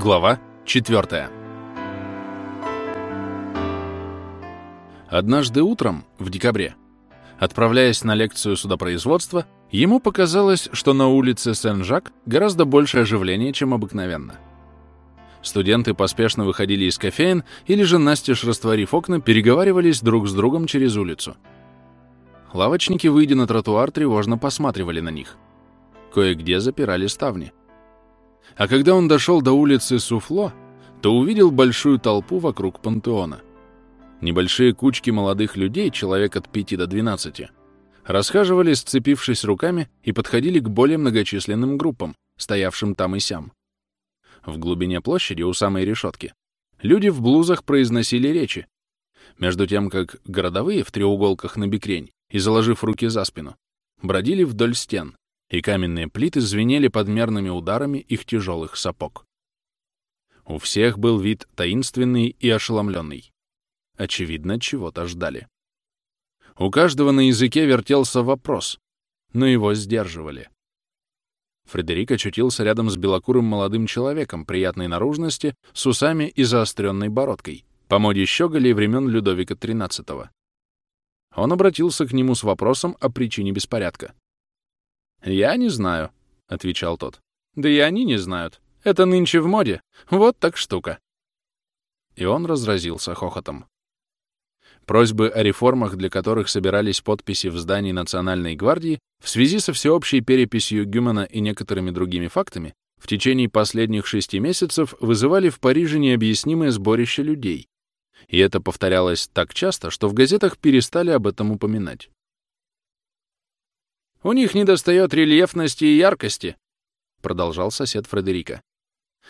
Глава 4. Однажды утром, в декабре, отправляясь на лекцию судопроизводства, ему показалось, что на улице Сен-Жак гораздо больше оживления, чем обыкновенно. Студенты поспешно выходили из кофеин или же, настежь растворив окна, переговаривались друг с другом через улицу. Лавочники, выйдя на тротуар, тревожно посматривали на них. Кое-где запирали ставни. А когда он дошел до улицы Суфло, то увидел большую толпу вокруг пантеона. Небольшие кучки молодых людей, человек от 5 до 12, расхаживали, сцепившись руками, и подходили к более многочисленным группам, стоявшим там и сям. В глубине площади, у самой решетки, люди в блузах произносили речи, между тем как городовые в треуголках на бикрень и заложив руки за спину, бродили вдоль стен, и каменные плиты звенели подмерными ударами их тяжелых сапог. У всех был вид таинственный и ошеломленный. Очевидно, чего-то ждали. У каждого на языке вертелся вопрос, но его сдерживали. Фредерик очутился рядом с белокурым молодым человеком приятной наружности, с усами и заостренной бородкой, по моде щеголей времен Людовика XIII. Он обратился к нему с вопросом о причине беспорядка. «Я не знаю», — отвечал тот. «Да и они не знают. Это нынче в моде. Вот так штука». И он разразился хохотом. Просьбы о реформах, для которых собирались подписи в здании Национальной гвардии, в связи со всеобщей переписью Гюмана и некоторыми другими фактами, в течение последних шести месяцев вызывали в Париже необъяснимое сборище людей. И это повторялось так часто, что в газетах перестали об этом упоминать. «У них недостает рельефности и яркости», — продолжал сосед Фредерика.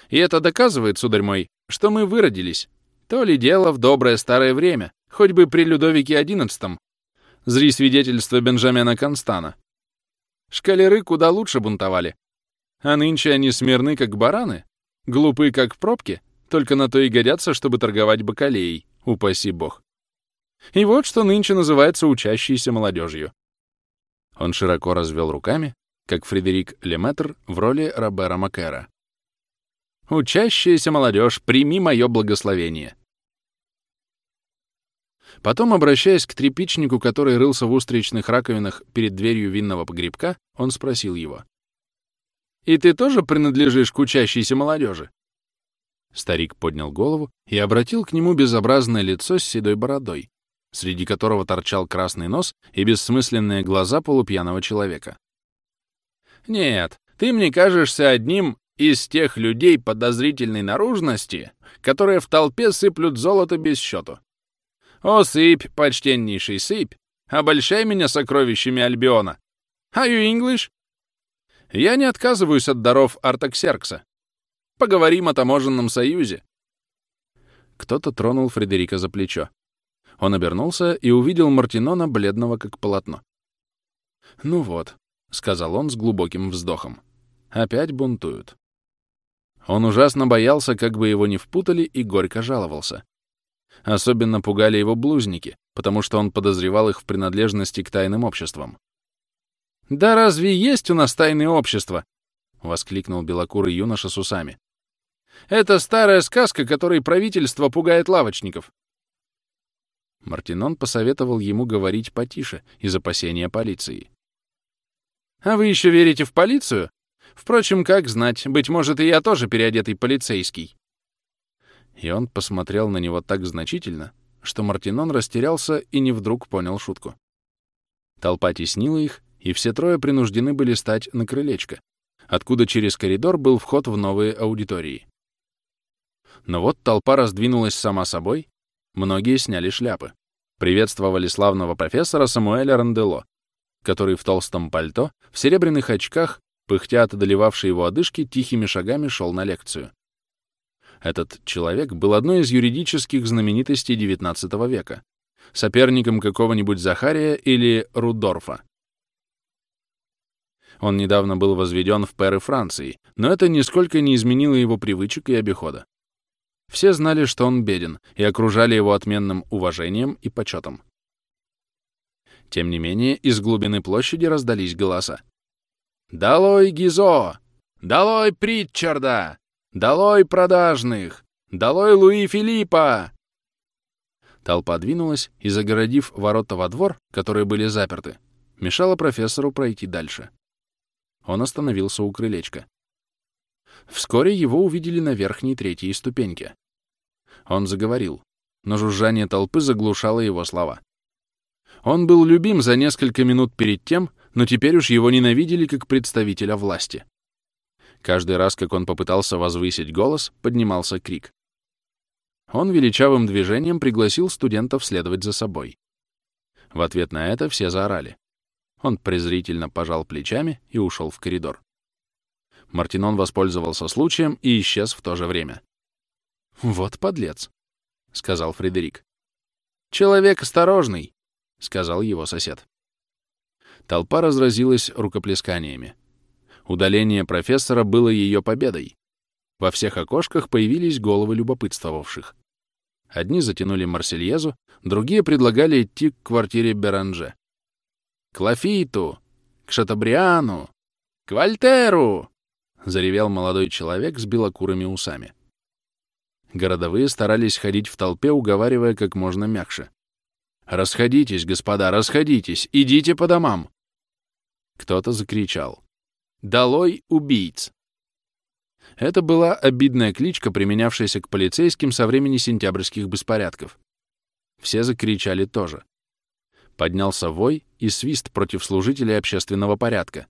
«И это доказывает, сударь мой, что мы выродились. То ли дело в доброе старое время, хоть бы при Людовике XI. Зри свидетельство Бенджамина Констана. Шкалеры куда лучше бунтовали. А нынче они смирны, как бараны, глупы, как пробки, только на то и годятся, чтобы торговать бакалеей, упаси бог. И вот что нынче называется учащейся молодежью. Он широко развел руками, как Фредерик Леметр в роли Робера Макера. «Учащаяся молодежь, прими мое благословение!» Потом, обращаясь к тряпичнику, который рылся в устричных раковинах перед дверью винного погребка, он спросил его. «И ты тоже принадлежишь к учащейся молодежи?» Старик поднял голову и обратил к нему безобразное лицо с седой бородой, среди которого торчал красный нос и бессмысленные глаза полупьяного человека. «Нет, ты мне кажешься одним из тех людей подозрительной наружности, которые в толпе сыплют золото без счету. О, сыпь, почтеннейший сыпь, обольщай меня сокровищами Альбиона. Are you English? Я не отказываюсь от даров Артаксеркса. Поговорим о таможенном союзе. Кто-то тронул Фредерика за плечо. Он обернулся и увидел Мартинона, бледного как полотно. «Ну вот», — сказал он с глубоким вздохом, — «опять бунтуют». Он ужасно боялся, как бы его не впутали, и горько жаловался. Особенно пугали его блузники, потому что он подозревал их в принадлежности к тайным обществам. «Да разве есть у нас тайные общества?» — воскликнул белокурый юноша с усами. «Это старая сказка, которой правительство пугает лавочников. Мартинон посоветовал ему говорить потише из опасения полиции. «А вы еще верите в полицию? Впрочем, как знать, быть может, и я тоже переодетый полицейский». И он посмотрел на него так значительно, что Мартинон растерялся и не вдруг понял шутку. Толпа теснила их, и все трое принуждены были стать на крылечко, откуда через коридор был вход в новые аудитории. Но вот толпа раздвинулась сама собой, Многие сняли шляпы. Приветствовали славного профессора Самуэля Рандело, который в толстом пальто, в серебряных очках, пыхтя от одолевавшей его одышки, тихими шагами шел на лекцию. Этот человек был одной из юридических знаменитостей XIX века, соперником какого-нибудь Захария или Рудорфа. Он недавно был возведен в пэры Франции, но это нисколько не изменило его привычек и обихода. Все знали, что он беден, и окружали его отменным уважением и почетом. Тем не менее, из глубины площади раздались голоса. «Долой Гизо! Долой Притчарда! Долой продажных! Долой Луи Филиппа!» Толпа двинулась и, загородив ворота во двор, которые были заперты, мешала профессору пройти дальше. Он остановился у крылечка. Вскоре его увидели на верхней третьей ступеньке. Он заговорил, но жужжание толпы заглушало его слова. Он был любим за несколько минут перед тем, но теперь уж его ненавидели как представителя власти. Каждый раз, как он попытался возвысить голос, поднимался крик. Он величавым движением пригласил студентов следовать за собой. В ответ на это все заорали. Он презрительно пожал плечами и ушел в коридор. Мартинон воспользовался случаем и исчез в то же время. «Вот подлец», — сказал Фредерик. «Человек осторожный», — сказал его сосед. Толпа разразилась рукоплесканиями. Удаление профессора было ее победой. Во всех окошках появились головы любопытствовавших. Одни затянули Марсельезу, другие предлагали идти к квартире Беранже. «К Лафиту! К Шатабриану! К Вольтеру!» — заревел молодой человек с белокурыми усами. Городовые старались ходить в толпе, уговаривая как можно мягче. «Расходитесь, господа, расходитесь! Идите по домам!» Кто-то закричал. «Долой убийц!» Это была обидная кличка, применявшаяся к полицейским со времени сентябрьских беспорядков. Все закричали тоже. Поднялся вой и свист против служителей общественного порядка.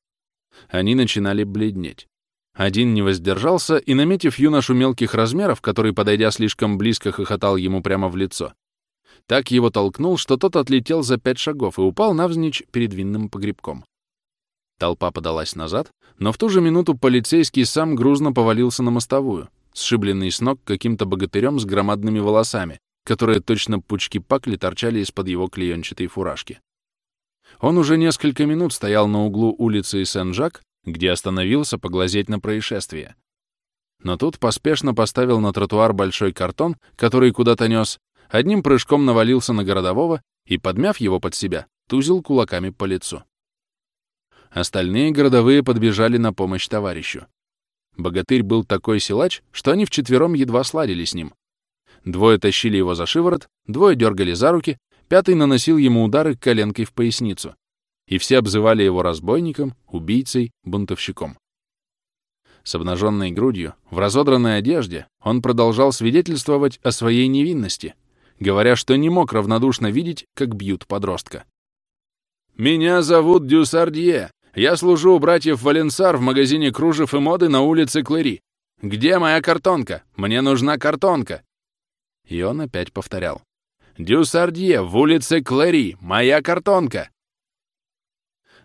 Они начинали бледнеть. Один не воздержался и, наметив юношу мелких размеров, который, подойдя слишком близко, хохотал ему прямо в лицо, так его толкнул, что тот отлетел за пять шагов и упал навзничь перед винным погребком. Толпа подалась назад, но в ту же минуту полицейский сам грузно повалился на мостовую, сшибленный с ног каким-то богатырем с громадными волосами, которые точно пучки пакли торчали из-под его клеенчатой фуражки. Он уже несколько минут стоял на углу улицы Сен-Жак, где остановился поглазеть на происшествие. Но тут поспешно поставил на тротуар большой картон, который куда-то нес, одним прыжком навалился на городового и, подмяв его под себя, тузил кулаками по лицу. Остальные городовые подбежали на помощь товарищу. Богатырь был такой силач, что они вчетвером едва сладили с ним. Двое тащили его за шиворот, двое дергали за руки, пятый наносил ему удары коленкой в поясницу. И все обзывали его разбойником, убийцей, бунтовщиком. С обнаженной грудью, в разодранной одежде, он продолжал свидетельствовать о своей невинности, говоря, что не мог равнодушно видеть, как бьют подростка. «Меня зовут Дюсардье. Я служу у братьев Валенсар в магазине кружев и моды на улице Клэри. Где моя картонка? Мне нужна картонка!» И он опять повторял. «Дюсардье, в улице Клэри! Моя картонка!»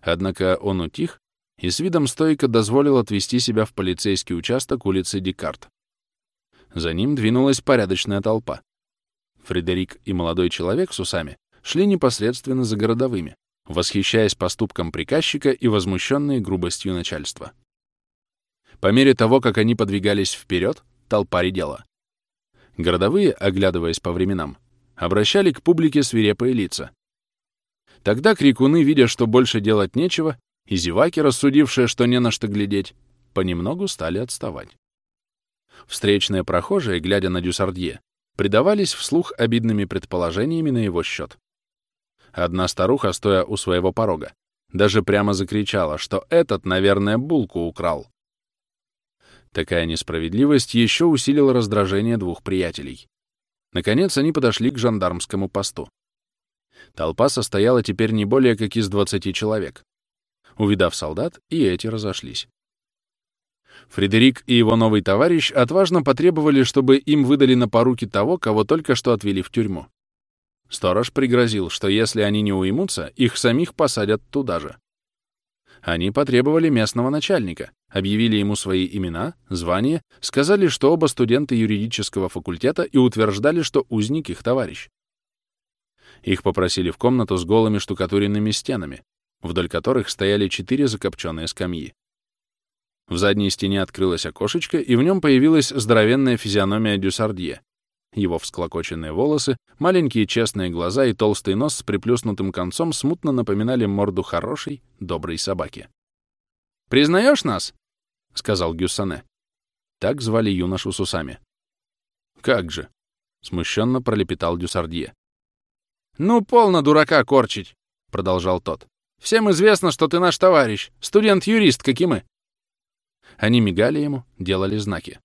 Однако он утих и с видом стойко дозволил отвести себя в полицейский участок улицы Декарт. За ним двинулась порядочная толпа. Фредерик и молодой человек с усами шли непосредственно за городовыми, восхищаясь поступком приказчика и возмущенные грубостью начальства. По мере того, как они подвигались вперед, толпа редела. Городовые, оглядываясь по временам, обращали к публике свирепые лица. Тогда крикуны, видя, что больше делать нечего, и зеваки, рассудившие, что не на что глядеть, понемногу стали отставать. Встречные прохожие, глядя на Дюсардье, предавались вслух обидными предположениями на его счет. Одна старуха, стоя у своего порога, даже прямо закричала, что этот, наверное, булку украл. Такая несправедливость еще усилила раздражение двух приятелей. Наконец они подошли к жандармскому посту. Толпа состояла теперь не более как из 20 человек. Увидав солдат, и эти разошлись. Фредерик и его новый товарищ отважно потребовали, чтобы им выдали на поруки того, кого только что отвели в тюрьму. Сторож пригрозил, что если они не уймутся, их самих посадят туда же. Они потребовали местного начальника, объявили ему свои имена, звания, сказали, что оба студенты юридического факультета и утверждали, что узник их товарищ. Их попросили в комнату с голыми штукатуренными стенами, вдоль которых стояли четыре закопченные скамьи. В задней стене открылось окошечко, и в нем появилась здоровенная физиономия Дюсардье, его всклокоченные волосы, маленькие честные глаза и толстый нос с приплюснутым концом смутно напоминали морду хорошей, доброй собаки. «Признаешь нас?» — сказал Гюссане. Так звали юношу с усами. «Как же!» — смущенно пролепетал Дюсардье. «Ну, полно дурака корчить!» — продолжал тот. «Всем известно, что ты наш товарищ, студент-юрист, как и мы». Они мигали ему, делали знаки.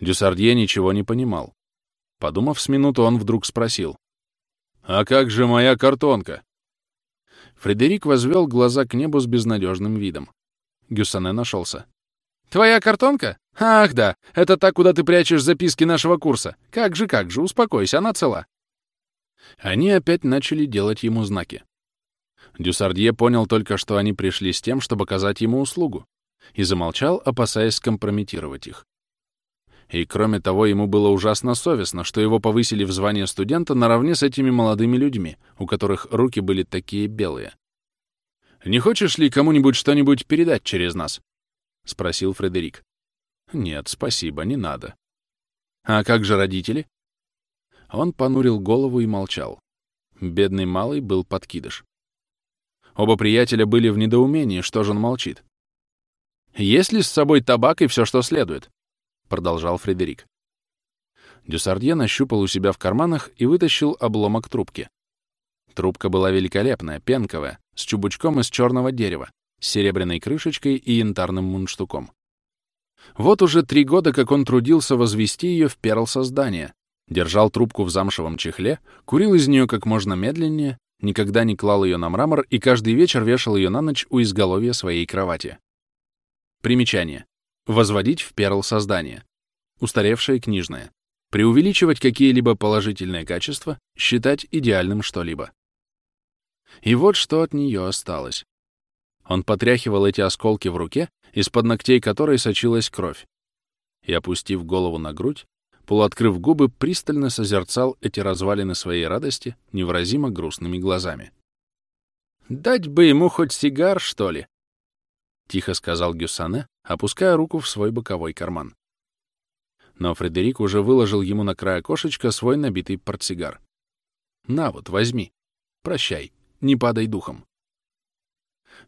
Дюсардье ничего не понимал. Подумав с минуту, он вдруг спросил. «А как же моя картонка?» Фредерик возвел глаза к небу с безнадежным видом. Гюссане нашелся. «Твоя картонка? Ах да, это та, куда ты прячешь записки нашего курса. Как же, как же, успокойся, она цела». Они опять начали делать ему знаки. Дюсардье понял только, что они пришли с тем, чтобы оказать ему услугу, и замолчал, опасаясь скомпрометировать их. И кроме того, ему было ужасно совестно, что его повысили в звание студента наравне с этими молодыми людьми, у которых руки были такие белые. «Не хочешь ли кому-нибудь что-нибудь передать через нас?» — спросил Фредерик. «Нет, спасибо, не надо». «А как же родители?» Он понурил голову и молчал. Бедный малый был подкидыш. Оба приятеля были в недоумении, что же он молчит. «Есть ли с собой табак и все, что следует?» — продолжал Фредерик. Дюсардье нащупал у себя в карманах и вытащил обломок трубки. Трубка была великолепная, пенковая, с чубучком из черного дерева, с серебряной крышечкой и янтарным мундштуком. Вот уже три года, как он трудился возвести ее в перл создания, держал трубку в замшевом чехле, курил из нее как можно медленнее, никогда не клал ее на мрамор и каждый вечер вешал ее на ночь у изголовья своей кровати. Примечание. Возводить в перл создание. Устаревшее книжное. Преувеличивать какие-либо положительные качества, считать идеальным что-либо. И вот что от нее осталось. Он потряхивал эти осколки в руке, из-под ногтей которой сочилась кровь, и, опустив голову на грудь, полуоткрыв губы, пристально созерцал эти развалины своей радости невыразимо грустными глазами. «Дать бы ему хоть сигар, что ли?» — тихо сказал Гюссане, опуская руку в свой боковой карман. Но Фредерик уже выложил ему на край окошечка свой набитый портсигар. «На вот, возьми. Прощай, не падай духом».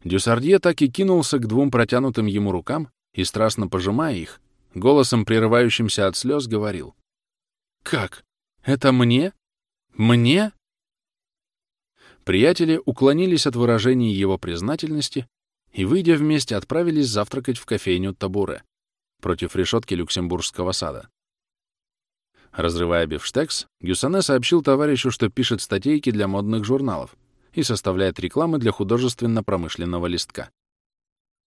Дюсардье так и кинулся к двум протянутым ему рукам и, страстно пожимая их, голосом, прерывающимся от слез, говорил. «Как? Это мне? Мне?» Приятели уклонились от выражений его признательности и, выйдя вместе, отправились завтракать в кофейню Табуре против решетки Люксембургского сада. Разрывая бифштекс, Гюссане сообщил товарищу, что пишет статейки для модных журналов и составляет рекламы для художественно-промышленного листка.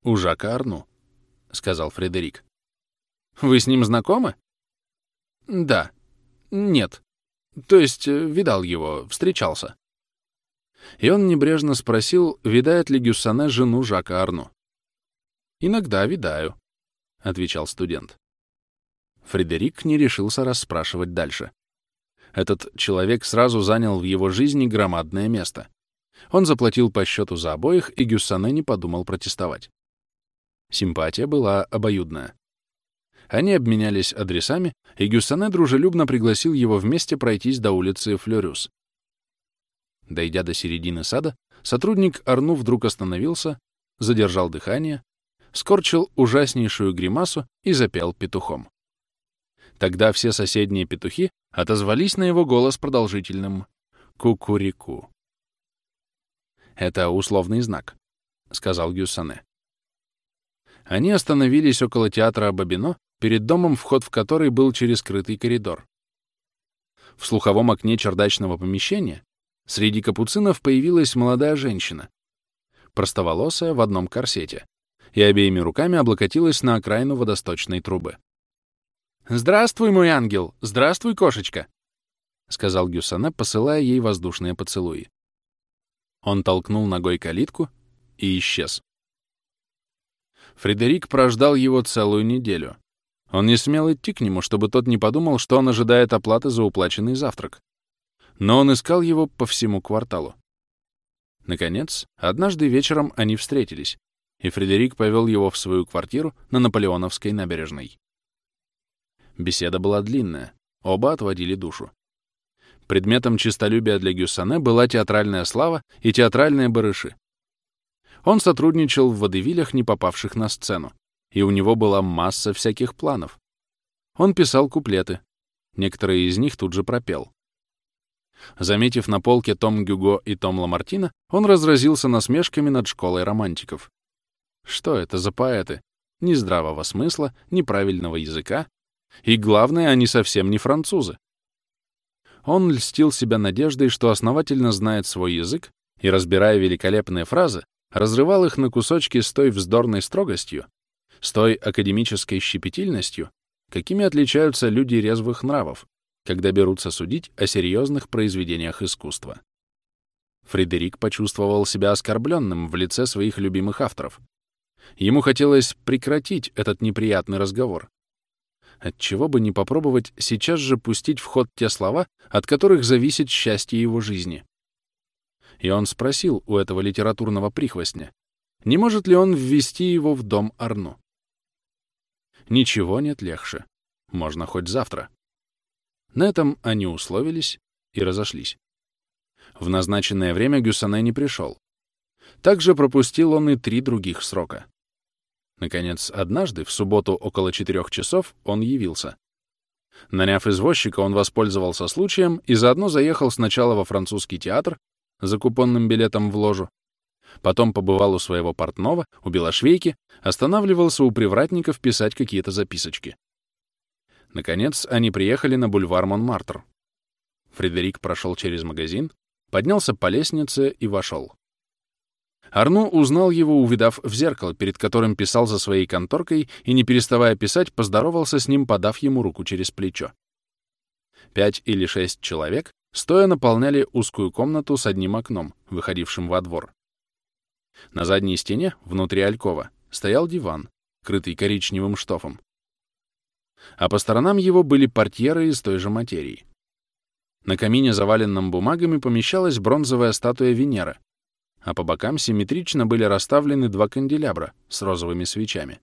«У Жака Арну», — сказал Фредерик. «Вы с ним знакомы?» «Да. Нет. То есть э, видал его, встречался». И он небрежно спросил, видает ли Гюссане жену Жака Арну. «Иногда видаю», — отвечал студент. Фредерик не решился расспрашивать дальше. Этот человек сразу занял в его жизни громадное место. Он заплатил по счету за обоих, и Гюссане не подумал протестовать. Симпатия была обоюдная. Они обменялись адресами, и Гюссане дружелюбно пригласил его вместе пройтись до улицы Флёрюс. Дойдя до середины сада, сотрудник Арну вдруг остановился, задержал дыхание, скорчил ужаснейшую гримасу и запел петухом. Тогда все соседние петухи отозвались на его голос продолжительным «кукурику». «Это условный знак», — сказал Гюссане. Они остановились около театра Бабино, перед домом, вход в который был через скрытый коридор. В слуховом окне чердачного помещения Среди капуцинов появилась молодая женщина, простоволосая в одном корсете, и обеими руками облокотилась на окраину водосточной трубы. «Здравствуй, мой ангел! Здравствуй, кошечка!» — сказал Гюссане, посылая ей воздушные поцелуи. Он толкнул ногой калитку и исчез. Фредерик прождал его целую неделю. Он не смел идти к нему, чтобы тот не подумал, что он ожидает оплаты за уплаченный завтрак но он искал его по всему кварталу. Наконец, однажды вечером они встретились, и Фредерик повел его в свою квартиру на Наполеоновской набережной. Беседа была длинная, оба отводили душу. Предметом честолюбия для Гюссане была театральная слава и театральные барыши. Он сотрудничал в водевилях, не попавших на сцену, и у него была масса всяких планов. Он писал куплеты. Некоторые из них тут же пропел. Заметив на полке том Гюго и том Ламартина, он разразился насмешками над школой романтиков. Что это за поэты? Ни здравого смысла, ни правильного языка. И главное, они совсем не французы. Он льстил себя надеждой, что основательно знает свой язык, и, разбирая великолепные фразы, разрывал их на кусочки с той вздорной строгостью, с той академической щепетильностью, какими отличаются люди резвых нравов, когда берутся судить о серьезных произведениях искусства. Фредерик почувствовал себя оскорбленным в лице своих любимых авторов. Ему хотелось прекратить этот неприятный разговор. Отчего бы не попробовать сейчас же пустить в ход те слова, от которых зависит счастье его жизни. И он спросил у этого литературного прихвостня, не может ли он ввести его в дом Арну. Ничего нет легче. Можно хоть завтра. На этом они условились и разошлись. В назначенное время Гюссане не пришел. Также пропустил он и три других срока. Наконец, однажды, в субботу около четырех часов, он явился. Наняв извозчика, он воспользовался случаем и заодно заехал сначала во французский театр за купонным билетом в ложу, потом побывал у своего портного, у белошвейки, останавливался у привратников писать какие-то записочки. Наконец, они приехали на бульвар Монмартр. Фредерик прошел через магазин, поднялся по лестнице и вошел. Арну узнал его, увидав в зеркало, перед которым писал за своей конторкой, и, не переставая писать, поздоровался с ним, подав ему руку через плечо. Пять или шесть человек стоя наполняли узкую комнату с одним окном, выходившим во двор. На задней стене, внутри алькова, стоял диван, крытый коричневым штофом, а по сторонам его были портьеры из той же материи. На камине, заваленном бумагами, помещалась бронзовая статуя Венеры, а по бокам симметрично были расставлены два канделябра с розовыми свечами.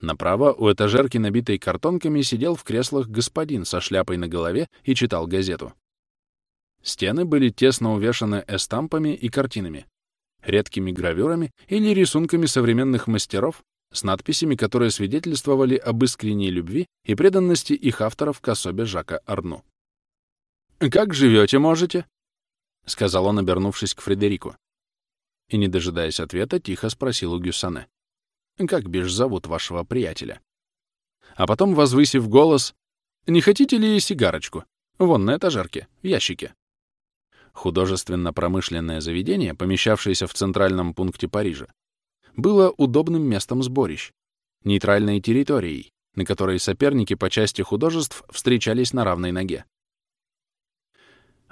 Направо у этажерки, набитой картонками, сидел в креслах господин со шляпой на голове и читал газету. Стены были тесно увешаны эстампами и картинами, редкими гравюрами или рисунками современных мастеров с надписями, которые свидетельствовали об искренней любви и преданности их авторов к особе Жака Арну. «Как живете, можете?» — сказал он, обернувшись к Фредерику. И, не дожидаясь ответа, тихо спросил у Гюссане. «Как бишь зовут вашего приятеля?» А потом, возвысив голос, «Не хотите ли сигарочку? Вон на этажерке, в ящике». Художественно-промышленное заведение, помещавшееся в центральном пункте Парижа, было удобным местом сборищ, нейтральной территорией, на которой соперники по части художеств встречались на равной ноге.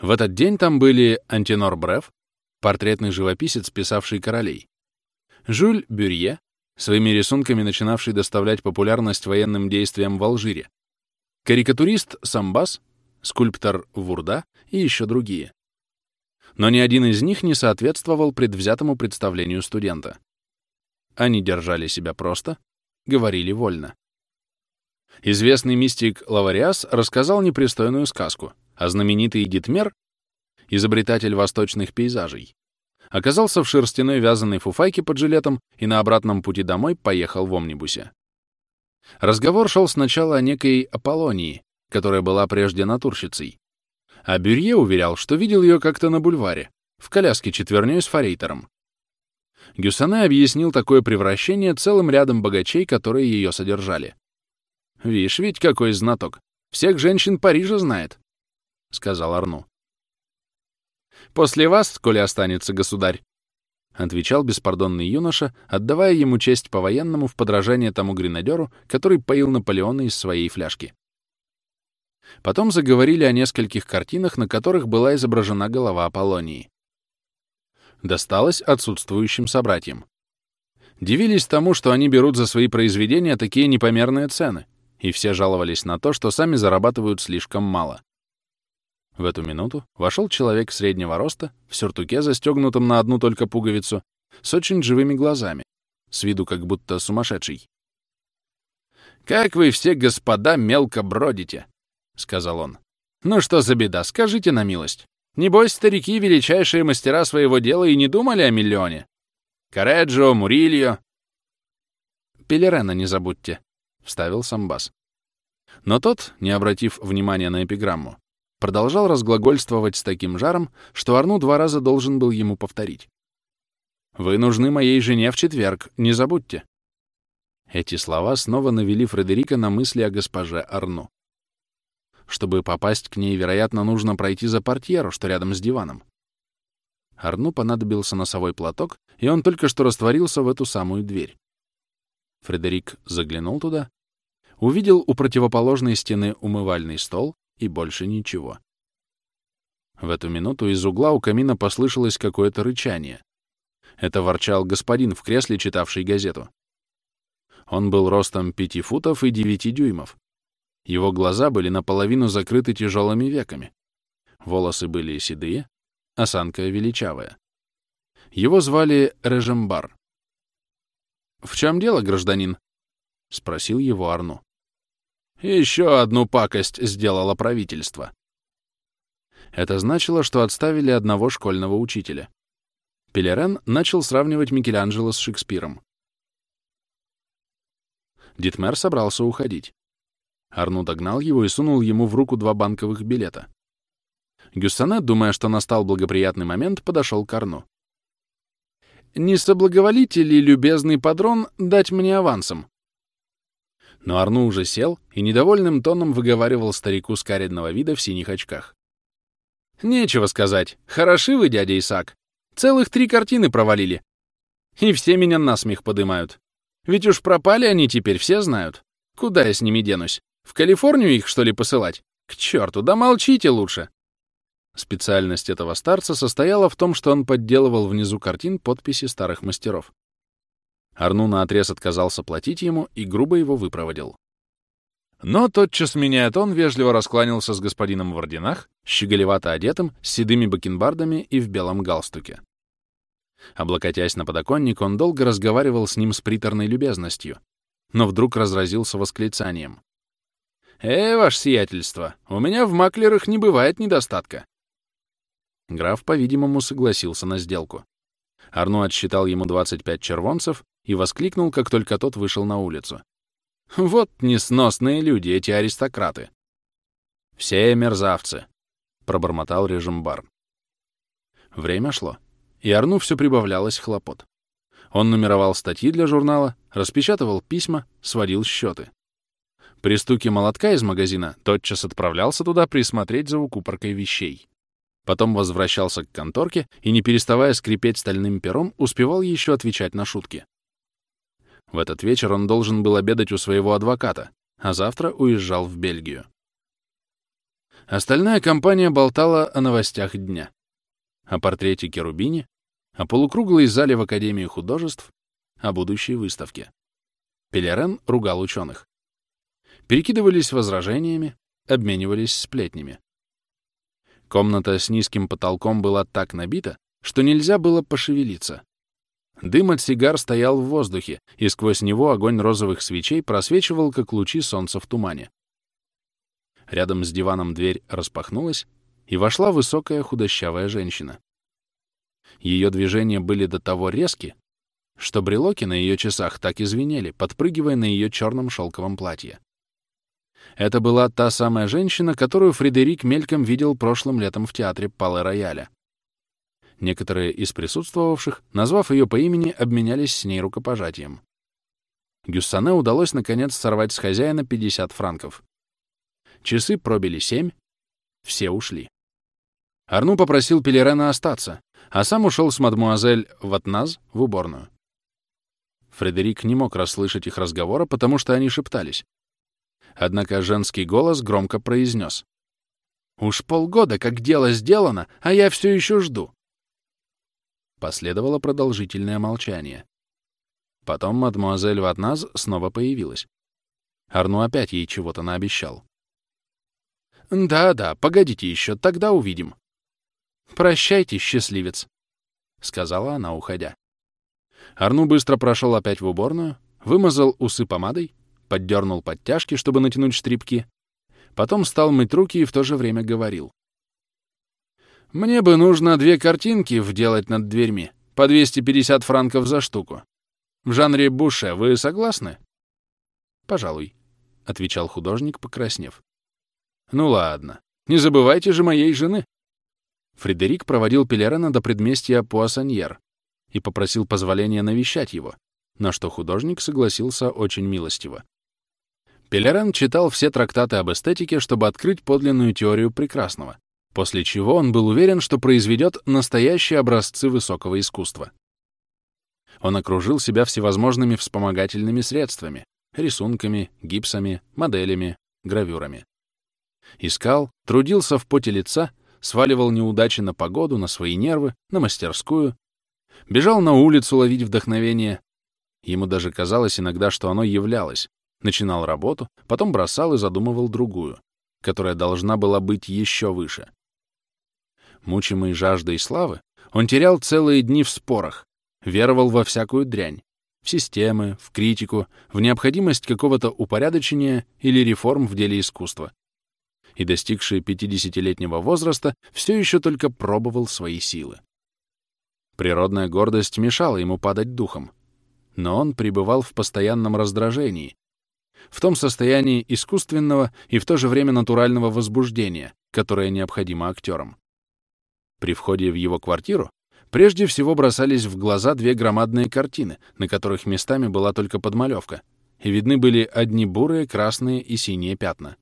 В этот день там были Антинор Бреф, портретный живописец, писавший королей, Жюль Бюрье, своими рисунками начинавший доставлять популярность военным действиям в Алжире, карикатурист Самбас, скульптор Вурда и еще другие. Но ни один из них не соответствовал предвзятому представлению студента. Они держали себя просто, говорили вольно. Известный мистик Лавариас рассказал непристойную сказку, а знаменитый Дитмер, изобретатель восточных пейзажей, оказался в шерстяной вязаной фуфайке под жилетом и на обратном пути домой поехал в омнибусе. Разговор шел сначала о некой Аполлонии, которая была прежде натурщицей. А Бюрье уверял, что видел ее как-то на бульваре, в коляске четверней с форейтером. Гюссане объяснил такое превращение целым рядом богачей, которые ее содержали. «Вишь ведь какой знаток! Всех женщин Парижа знает!» — сказал Арну. «После вас, коли останется государь!» — отвечал беспардонный юноша, отдавая ему честь по-военному в подражание тому гренадеру, который поил Наполеона из своей фляжки. Потом заговорили о нескольких картинах, на которых была изображена голова Аполлонии досталось отсутствующим собратьям. Дивились тому, что они берут за свои произведения такие непомерные цены, и все жаловались на то, что сами зарабатывают слишком мало. В эту минуту вошел человек среднего роста, в сюртуке, застегнутом на одну только пуговицу, с очень живыми глазами, с виду как будто сумасшедший. «Как вы все, господа, мелко бродите!» — сказал он. «Ну что за беда, скажите на милость. Небось, старики — величайшие мастера своего дела и не думали о миллионе. Кареджо, Мурильо. Пелерена не забудьте», — вставил Самбас. Но тот, не обратив внимания на эпиграмму, продолжал разглагольствовать с таким жаром, что Арну два раза должен был ему повторить. «Вы нужны моей жене в четверг, не забудьте». Эти слова снова навели Фредерика на мысли о госпоже Арну. Чтобы попасть к ней, вероятно, нужно пройти за портьеру, что рядом с диваном. Арну понадобился носовой платок, и он только что растворился в эту самую дверь. Фредерик заглянул туда, увидел у противоположной стены умывальный стол и больше ничего. В эту минуту из угла у камина послышалось какое-то рычание. Это ворчал господин в кресле, читавший газету. Он был ростом пяти футов и девяти дюймов. Его глаза были наполовину закрыты тяжелыми веками. Волосы были седые, осанка величавая. Его звали Режембар. «В чем дело, гражданин?» — спросил его Арну. Еще одну пакость сделало правительство. Это значило, что отставили одного школьного учителя. Пелерен начал сравнивать Микеланджело с Шекспиром. Дитмер собрался уходить. Арну догнал его и сунул ему в руку два банковых билета. Гюссане, думая, что настал благоприятный момент, подошел к Арну. «Не соблаговолите ли, любезный падрон, дать мне авансом?» Но Арну уже сел и недовольным тоном выговаривал старику с каридного вида в синих очках. «Нечего сказать. Хороши вы, дядя Исаак. Целых три картины провалили. И все меня насмех подымают. Ведь уж пропали они теперь, все знают. Куда я с ними денусь? В Калифорнию их, что ли, посылать? К черту, да молчите лучше!» Специальность этого старца состояла в том, что он подделывал внизу картин подписи старых мастеров. Арну наотрез отказался платить ему и грубо его выпроводил. Но тотчас, меняя тон, вежливо раскланялся с господином в орденах, щеголевато одетым, с седыми бакенбардами и в белом галстуке. Облокотясь на подоконник, он долго разговаривал с ним с приторной любезностью, но вдруг разразился восклицанием. «Э, ваше сиятельство, у меня в маклерах не бывает недостатка». Граф, по-видимому, согласился на сделку. Арну отсчитал ему 25 червонцев и воскликнул, как только тот вышел на улицу. «Вот несносные люди, эти аристократы!» «Все мерзавцы!» — пробормотал режимбар. Время шло, и Арну все прибавлялось хлопот. Он нумеровал статьи для журнала, распечатывал письма, сводил счеты. При стуке молотка из магазина тотчас отправлялся туда присмотреть за укупоркой вещей. Потом возвращался к конторке и, не переставая скрипеть стальным пером, успевал еще отвечать на шутки. В этот вечер он должен был обедать у своего адвоката, а завтра уезжал в Бельгию. Остальная компания болтала о новостях дня. О портрете Керубини, о полукруглой зале в Академии художеств, о будущей выставке. Пелерен ругал ученых. Перекидывались возражениями, обменивались сплетнями. Комната с низким потолком была так набита, что нельзя было пошевелиться. Дым от сигар стоял в воздухе, и сквозь него огонь розовых свечей просвечивал, как лучи солнца в тумане. Рядом с диваном дверь распахнулась, и вошла высокая худощавая женщина. Ее движения были до того резки, что брелоки на ее часах так и звенели, подпрыгивая на ее черном шелковом платье. Это была та самая женщина, которую Фредерик мельком видел прошлым летом в театре Пале-Рояля. Некоторые из присутствовавших, назвав ее по имени, обменялись с ней рукопожатием. Гюссане удалось, наконец, сорвать с хозяина 50 франков. Часы пробили семь, все ушли. Арну попросил Пелерена остаться, а сам ушел с мадмуазель Ватназ в уборную. Фредерик не мог расслышать их разговора, потому что они шептались. Однако женский голос громко произнес. «Уж полгода, как дело сделано, а я все еще жду. Последовало продолжительное молчание. Потом мадемуазель Ватназ снова появилась. Арну опять ей чего-то наобещал. «Да-да, погодите еще, тогда увидим». «Прощайте, счастливец», — сказала она, уходя. Арну быстро прошел опять в уборную, вымазал усы помадой, поддернул подтяжки, чтобы натянуть штрипки, потом стал мыть руки и в то же время говорил. Мне бы нужно две картинки вделать над дверьми, по 250 франков за штуку. В жанре буше вы согласны? Пожалуй, — отвечал художник, покраснев. Ну ладно. Не забывайте же моей жены. Фредерик проводил Пелерена до предместья Пуассаньер и попросил позволения навещать его, на что художник согласился очень милостиво. Пелерен читал все трактаты об эстетике, чтобы открыть подлинную теорию прекрасного, после чего он был уверен, что произведет настоящие образцы высокого искусства. Он окружил себя всевозможными вспомогательными средствами, рисунками, гипсами, моделями, гравюрами. Искал, трудился в поте лица, сваливал неудачи на погоду, на свои нервы, на мастерскую, бежал на улицу ловить вдохновение. Ему даже казалось иногда, что оно являлось. Начинал работу, потом бросал и задумывал другую, которая должна была быть еще выше. Мучимый жаждой славы, он терял целые дни в спорах, веровал во всякую дрянь, в системы, в критику, в необходимость какого-то упорядочения или реформ в деле искусства. И достигший 50-летнего возраста все еще только пробовал свои силы. Природная гордость мешала ему падать духом, но он пребывал в постоянном раздражении, в том состоянии искусственного и в то же время натурального возбуждения, которое необходимо актерам. При входе в его квартиру прежде всего бросались в глаза две громадные картины, на которых местами была только подмалевка, и видны были одни бурые, красные и синие пятна.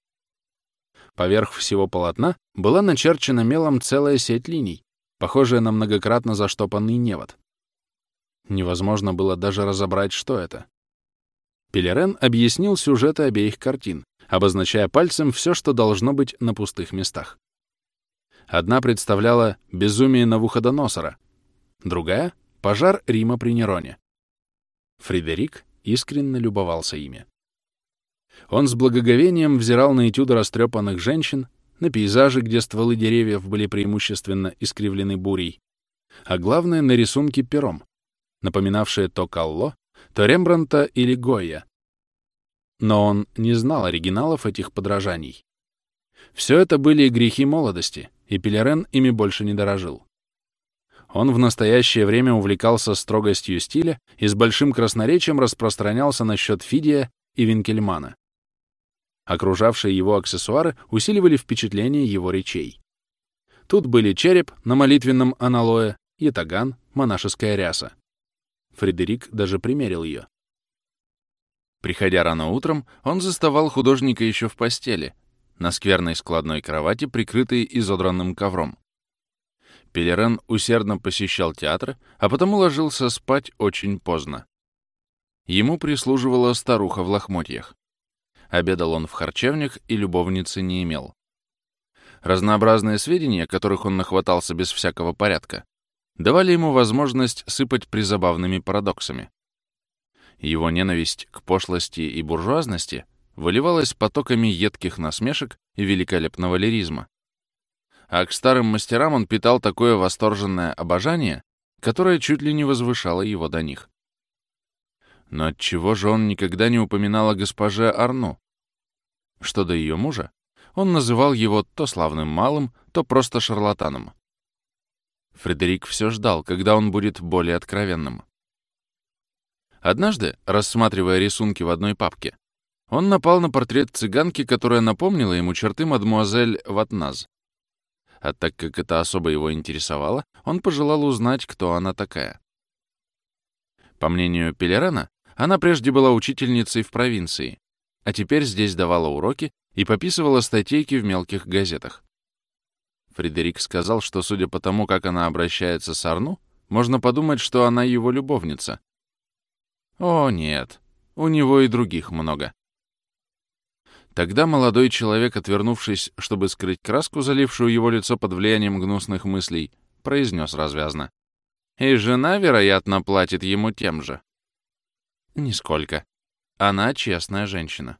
Поверх всего полотна была начерчена мелом целая сеть линий, похожая на многократно заштопанный невод. Невозможно было даже разобрать, что это. Пелерен объяснил сюжеты обеих картин, обозначая пальцем все, что должно быть на пустых местах. Одна представляла «Безумие Навуходоносора», другая — «Пожар Рима при Нероне». Фредерик искренне любовался ими. Он с благоговением взирал на этюды растрепанных женщин, на пейзажи, где стволы деревьев были преимущественно искривлены бурей, а главное — на рисунки пером, напоминавшие то Калло, то Рембранта или Гойя. Но он не знал оригиналов этих подражаний. Все это были грехи молодости, и Пелерен ими больше не дорожил. Он в настоящее время увлекался строгостью стиля и с большим красноречием распространялся насчет Фидия и Винкельмана. Окружавшие его аксессуары усиливали впечатление его речей. Тут были череп на молитвенном аналое, ятаган, монашеская ряса. Фредерик даже примерил ее. Приходя рано утром, он заставал художника еще в постели, на скверной складной кровати, прикрытой изодранным ковром. Пелерен усердно посещал театр, а потом ложился спать очень поздно. Ему прислуживала старуха в лохмотьях. Обедал он в харчевнях и любовницы не имел. Разнообразные сведения, которых он нахватался без всякого порядка, давали ему возможность сыпать призабавными парадоксами. Его ненависть к пошлости и буржуазности выливалась потоками едких насмешек и великолепного лиризма. А к старым мастерам он питал такое восторженное обожание, которое чуть ли не возвышало его до них. Но отчего же он никогда не упоминал о госпоже Арну? Что до ее мужа, он называл его то славным малым, то просто шарлатаном. Фредерик все ждал, когда он будет более откровенным. Однажды, рассматривая рисунки в одной папке, он напал на портрет цыганки, которая напомнила ему черты мадмуазель Ватназ. А так как это особо его интересовало, он пожелал узнать, кто она такая. По мнению Пелерена, она прежде была учительницей в провинции, а теперь здесь давала уроки и пописывала статейки в мелких газетах. Фредерик сказал, что, судя по тому, как она обращается с Арну, можно подумать, что она его любовница. О, нет, у него и других много. Тогда молодой человек, отвернувшись, чтобы скрыть краску, залившую его лицо под влиянием гнусных мыслей, произнес развязно. «И жена, вероятно, платит ему тем же». «Нисколько. Она честная женщина».